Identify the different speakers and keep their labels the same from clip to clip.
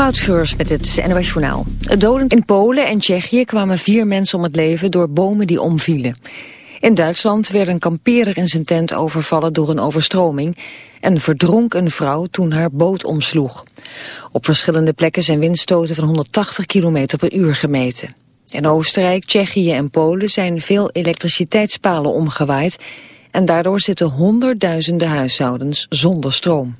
Speaker 1: Moutschreurs met het NOS Journaal. Doden in Polen en Tsjechië kwamen vier mensen om het leven door bomen die omvielen. In Duitsland werd een kampeerder in zijn tent overvallen door een overstroming... en verdronk een vrouw toen haar boot omsloeg. Op verschillende plekken zijn windstoten van 180 km per uur gemeten. In Oostenrijk, Tsjechië en Polen zijn veel elektriciteitspalen omgewaaid... en daardoor zitten honderdduizenden huishoudens zonder stroom.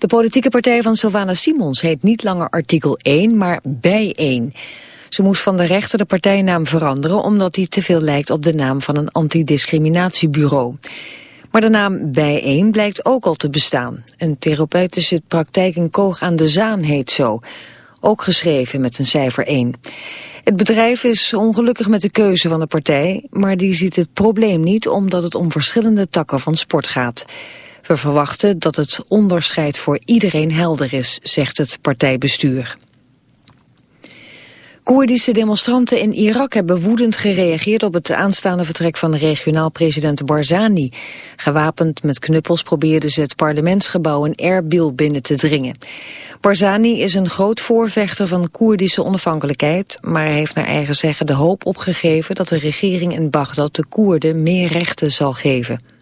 Speaker 1: De politieke partij van Sylvana Simons heet niet langer artikel 1, maar bij 1. Ze moest van de rechter de partijnaam veranderen omdat die te veel lijkt op de naam van een antidiscriminatiebureau. Maar de naam Bijeen blijkt ook al te bestaan. Een therapeutische praktijk in Koog aan de Zaan heet zo. Ook geschreven met een cijfer 1. Het bedrijf is ongelukkig met de keuze van de partij, maar die ziet het probleem niet omdat het om verschillende takken van sport gaat. We verwachten dat het onderscheid voor iedereen helder is, zegt het partijbestuur. Koerdische demonstranten in Irak hebben woedend gereageerd op het aanstaande vertrek van regionaal president Barzani. Gewapend met knuppels probeerden ze het parlementsgebouw in Erbil binnen te dringen. Barzani is een groot voorvechter van Koerdische onafhankelijkheid, maar hij heeft naar eigen zeggen de hoop opgegeven dat de regering in Bagdad de Koerden meer rechten zal geven.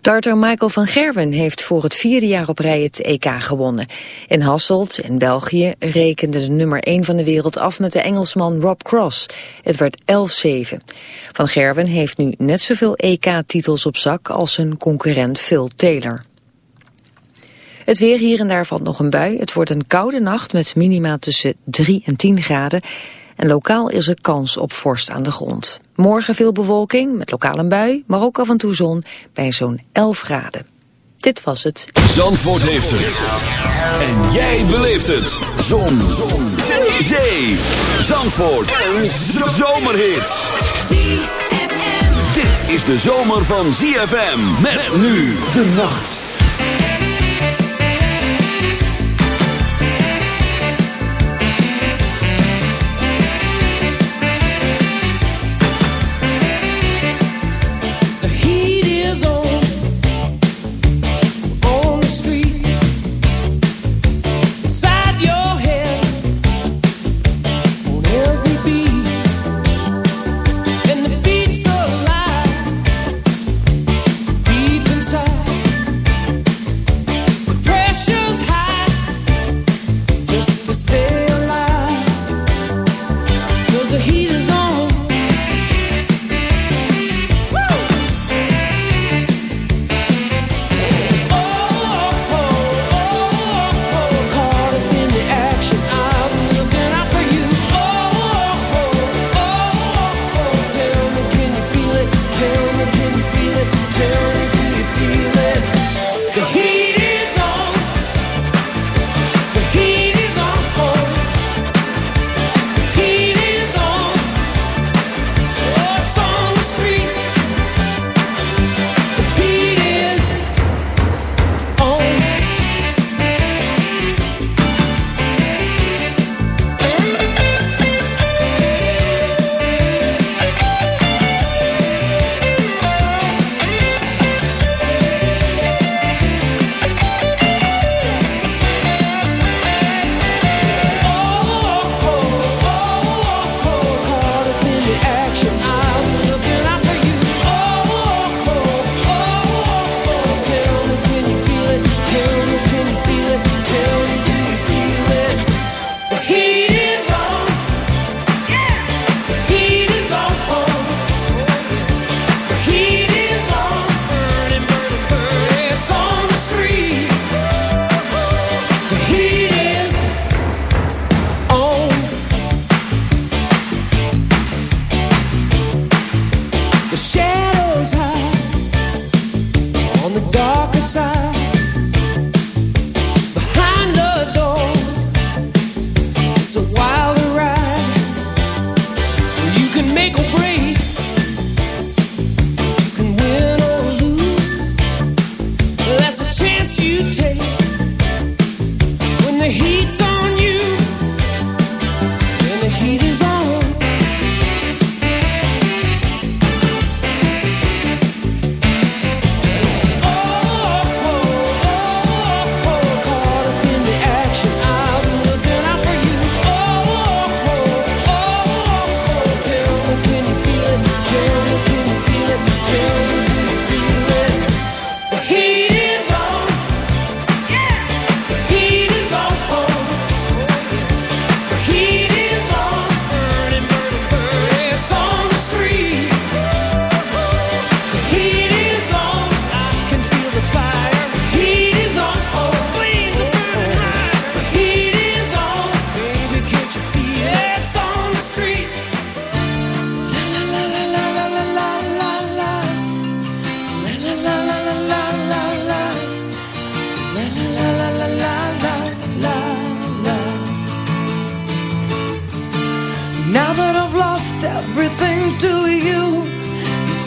Speaker 1: Darter Michael van Gerwen heeft voor het vierde jaar op rij het EK gewonnen. In Hasselt, in België, rekende de nummer 1 van de wereld af met de Engelsman Rob Cross. Het werd 11-7. Van Gerwen heeft nu net zoveel EK-titels op zak als zijn concurrent Phil Taylor. Het weer hier en daar valt nog een bui. Het wordt een koude nacht met minima tussen 3 en 10 graden. En lokaal is er kans op vorst aan de grond. Morgen veel bewolking, met lokaal een bui, maar ook af en toe zon bij zo'n 11 graden. Dit was het.
Speaker 2: Zandvoort heeft het. En jij beleeft het. Zon. zon. Zee. Zee. Zandvoort. Een zomerhit. Dit is de zomer van ZFM. Met nu de nacht.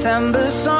Speaker 3: September song.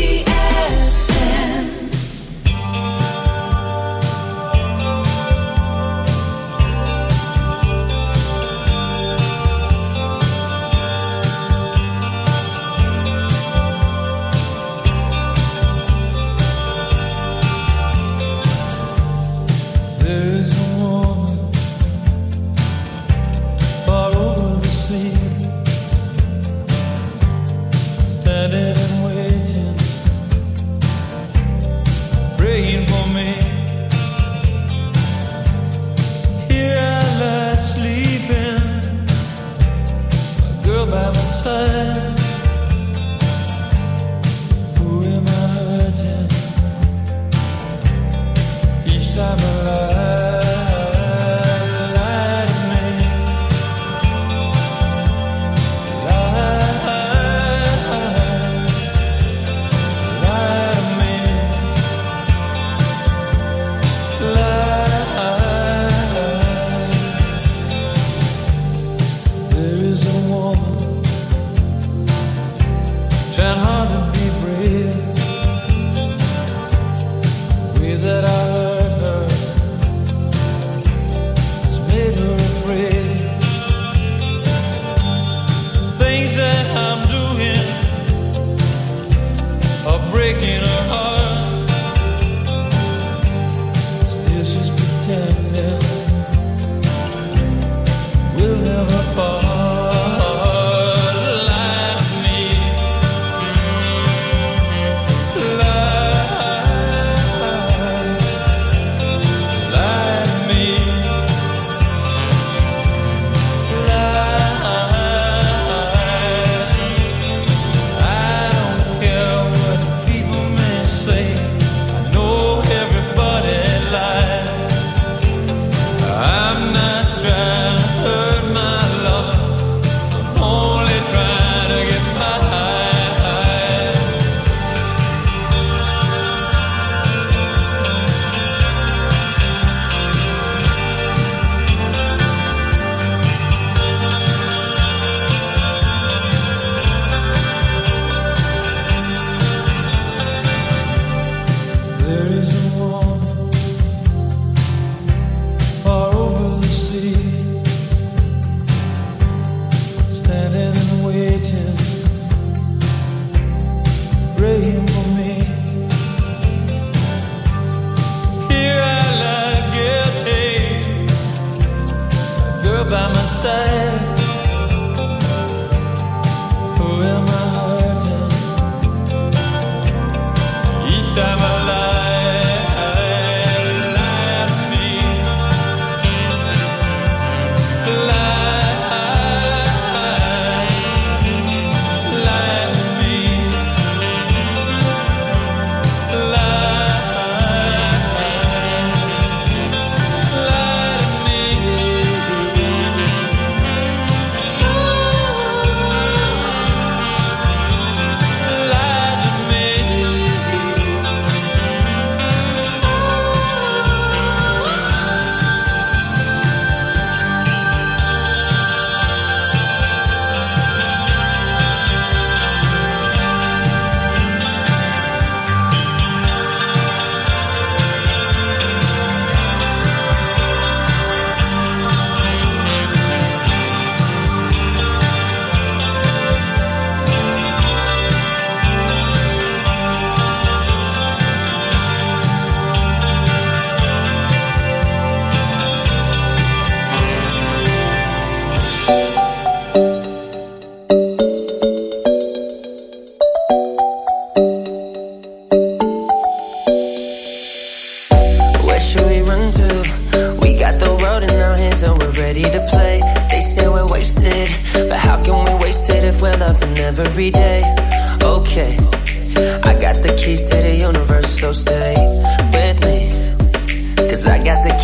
Speaker 4: summer.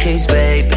Speaker 4: case, baby.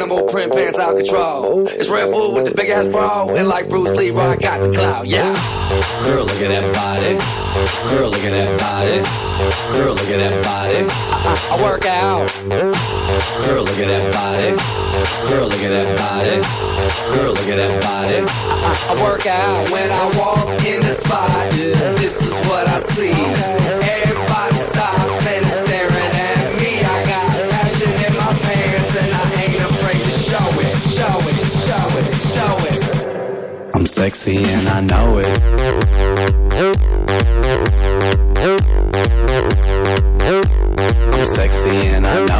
Speaker 5: animal print pants out control. It's Red Bull with the big ass bra, and like Bruce Lee, I got the clout, yeah.
Speaker 6: Girl, look at that body. Girl, look at that body. Girl, look at that body.
Speaker 5: I, I work out,
Speaker 6: Girl, look at that body. Girl, look at that body. Girl, look at that body.
Speaker 5: I, I work out when I walk in the spot. This is what I see. Everybody stops and is staring show it, show it, show it.
Speaker 6: I'm sexy and I know it. I'm sexy and I know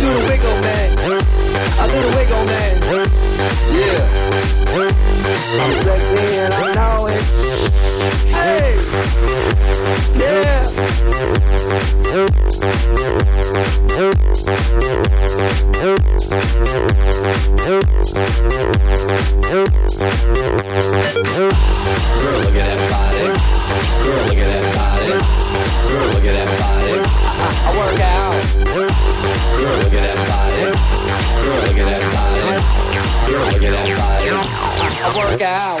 Speaker 5: Do the wiggle, man. I do the wiggle, man. Yeah. I'm sexy and I know it. Hey. Yeah.
Speaker 6: Girl, look at that body. Girl, look at that body. Girl, look at that body.
Speaker 5: I work out.
Speaker 6: Girl,
Speaker 5: Work out.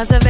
Speaker 7: was a